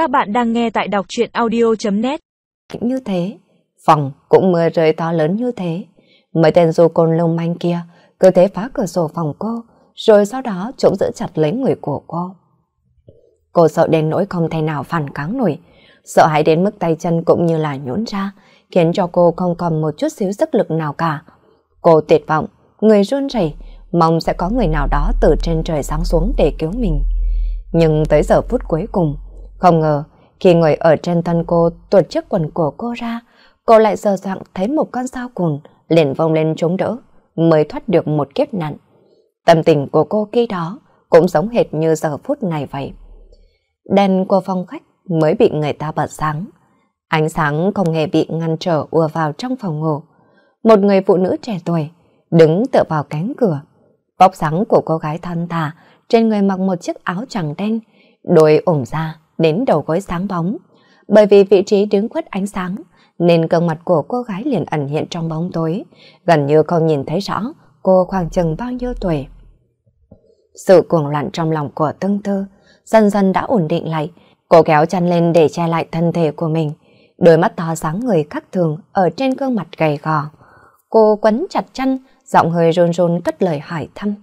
Các bạn đang nghe tại đọc truyện audio.net Như thế, phòng cũng mưa rơi to lớn như thế. Mấy tên du côn lông manh kia cứ thế phá cửa sổ phòng cô, rồi sau đó trộm giữ chặt lấy người của cô. Cô sợ đến nỗi không thể nào phản kháng nổi, sợ hãi đến mức tay chân cũng như là nhũn ra, khiến cho cô không còn một chút xíu sức lực nào cả. Cô tuyệt vọng, người run rẩy, mong sẽ có người nào đó từ trên trời sáng xuống để cứu mình. Nhưng tới giờ phút cuối cùng, không ngờ khi người ở trên thân cô tuột chiếc quần của cô ra, cô lại sờ dặn thấy một con sao cùn liền vông lên chống đỡ, mới thoát được một kiếp nạn. Tâm tình của cô khi đó cũng giống hệt như giờ phút này vậy. Đèn của phòng khách mới bị người ta bật sáng. Ánh sáng không hề bị ngăn trở ùa vào trong phòng ngủ. Một người phụ nữ trẻ tuổi đứng tựa vào cánh cửa. Bóc sáng của cô gái thon thả trên người mặc một chiếc áo trắng đen, đôi ủng ra đến đầu gối sáng bóng. Bởi vì vị trí đứng khuất ánh sáng, nên gương mặt của cô gái liền ẩn hiện trong bóng tối, gần như không nhìn thấy rõ cô khoảng chừng bao nhiêu tuổi. Sự cuồng loạn trong lòng của tương tư dần dần đã ổn định lại, cô kéo chăn lên để che lại thân thể của mình, đôi mắt to sáng người khác thường ở trên gương mặt gầy gò. Cô quấn chặt chăn, giọng hơi run run cất lời hỏi thăm.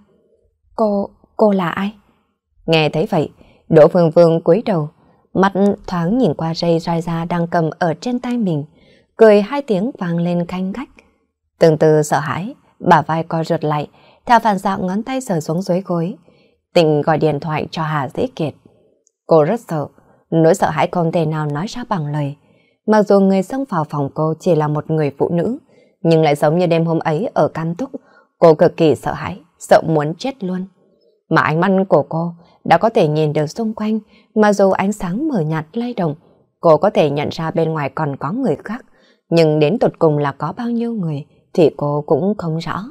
Cô, cô là ai? Nghe thấy vậy, Đỗ Phương Phương cúi đầu, mắt thoáng nhìn qua dây roi da đang cầm ở trên tay mình, cười hai tiếng vang lên canh khách, Từng từ sợ hãi, bà vai co rượt lại, theo phản xạ ngón tay sờ xuống dưới gối. Tình gọi điện thoại cho Hà Dĩ Kiệt. Cô rất sợ, nỗi sợ hãi không thể nào nói ra bằng lời. Mặc dù người xông vào phòng cô chỉ là một người phụ nữ, nhưng lại giống như đêm hôm ấy ở Cam Túc, cô cực kỳ sợ hãi, sợ muốn chết luôn. Mà ánh mắt của cô đã có thể nhìn được xung quanh, mà dù ánh sáng mờ nhạt lay động, cô có thể nhận ra bên ngoài còn có người khác, nhưng đến tột cùng là có bao nhiêu người thì cô cũng không rõ.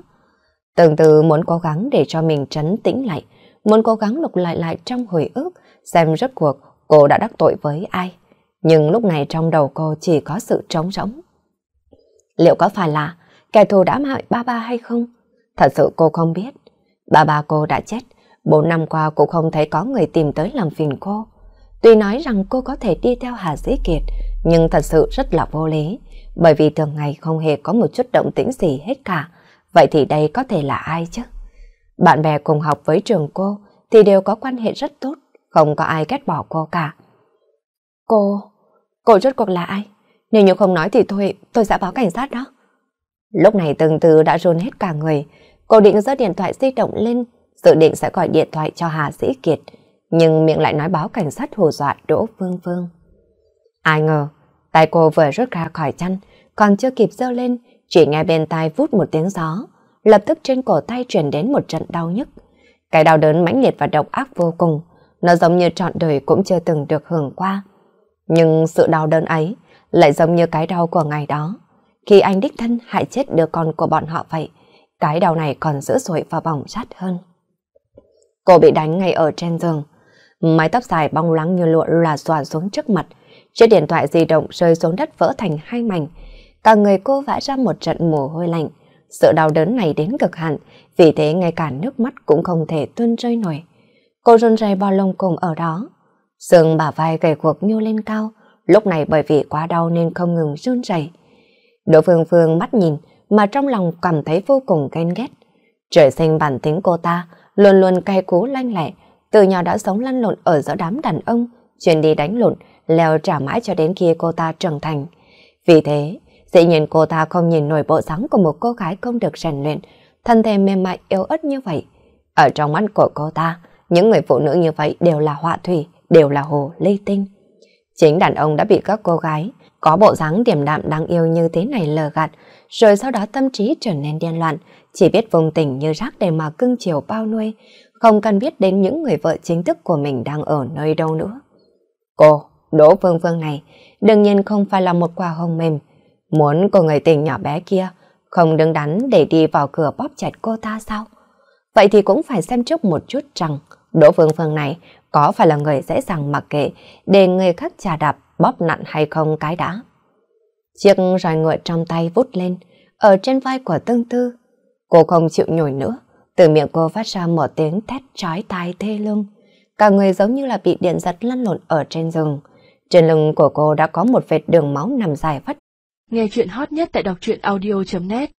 Từng từ muốn cố gắng để cho mình trấn tĩnh lại, muốn cố gắng lục lại lại trong hồi ức, xem rốt cuộc cô đã đắc tội với ai. Nhưng lúc này trong đầu cô chỉ có sự trống rỗng. Liệu có phải là kẻ thù đã hại ba ba hay không? Thật sự cô không biết. Ba ba cô đã chết, bốn năm qua cũng không thấy có người tìm tới làm phiền cô. Tuy nói rằng cô có thể đi theo Hà Dĩ Kiệt, nhưng thật sự rất là vô lý, bởi vì thường ngày không hề có một chút động tĩnh gì hết cả. Vậy thì đây có thể là ai chứ? Bạn bè cùng học với trường cô thì đều có quan hệ rất tốt, không có ai ghét bỏ cô cả. Cô, cô rốt cuộc là ai? Nếu như không nói thì thôi, tôi sẽ báo cảnh sát đó. Lúc này từng từ đã run hết cả người, cô định giơ điện thoại di động lên, dự định sẽ gọi điện thoại cho Hà Sĩ Kiệt, nhưng miệng lại nói báo cảnh sát hù dọa Đỗ Phương Phương. Ai ngờ, tay cô vừa rút ra khỏi chăn, còn chưa kịp giơ lên, chỉ nghe bên tai vút một tiếng gió, lập tức trên cổ tay truyền đến một trận đau nhức. Cái đau đớn mãnh liệt và độc ác vô cùng, nó giống như trọn đời cũng chưa từng được hưởng qua. Nhưng sự đau đớn ấy lại giống như cái đau của ngày đó, khi anh đích thân hại chết đứa con của bọn họ vậy. Cái đau này còn dữ dội và bỏng rát hơn. Cô bị đánh ngay ở trên giường, mái tóc dài bong lắng như lụa là xòa xuống trước mặt, chiếc điện thoại di động rơi xuống đất vỡ thành hai mảnh. Cả người cô vãi ra một trận mồ hôi lạnh. Sự đau đớn này đến cực hạn, vì thế ngay cả nước mắt cũng không thể tuôn rơi nổi. Cô run rẩy bò lông cùng ở đó. Sương bả vai gầy guộc nhô lên cao, lúc này bởi vì quá đau nên không ngừng run rẩy. Đỗ Phương Phương mắt nhìn mà trong lòng cảm thấy vô cùng ghen ghét. Trời sinh bản tính cô ta luôn luôn cay cú lanh lẹ, từ nhỏ đã sống lăn lộn ở giữa đám đàn ông, chuyển đi đánh lộn, leo trả mãi cho đến khi cô ta trưởng thành. Vì thế, dĩ nhiên cô ta không nhìn nổi bộ dáng của một cô gái không được rèn luyện, thân thể mềm mại yếu ớt như vậy. Ở trong mắt của cô ta, những người phụ nữ như vậy đều là họa thủy, đều là hồ ly tinh. Chính đàn ông đã bị các cô gái có bộ dáng điềm đạm đáng yêu như thế này lờ gạt, rồi sau đó tâm trí trở nên điên loạn, chỉ biết vùng tình như rác để mà cưng chiều bao nuôi, không cần biết đến những người vợ chính thức của mình đang ở nơi đâu nữa. Cô, Đỗ Phương Phương này, đương nhiên không phải là một quả hồng mềm. Muốn cô người tình nhỏ bé kia không đứng đắn để đi vào cửa bóp chặt cô ta sao? Vậy thì cũng phải xem trước một chút rằng Đỗ Phương Phương này có phải là người dễ dàng mặc kệ để người khác trà đạp bóp nặn hay không cái đã. Chiếc roi ngựa trong tay vút lên, ở trên vai của tương tư. Cô không chịu nhồi nữa, từ miệng cô phát ra một tiếng thét trói tai thê lương. Cả người giống như là bị điện giật lăn lộn ở trên rừng. Trên lưng của cô đã có một vệt đường máu nằm dài vắt. Nghe chuyện hot nhất tại đọc truyện audio.net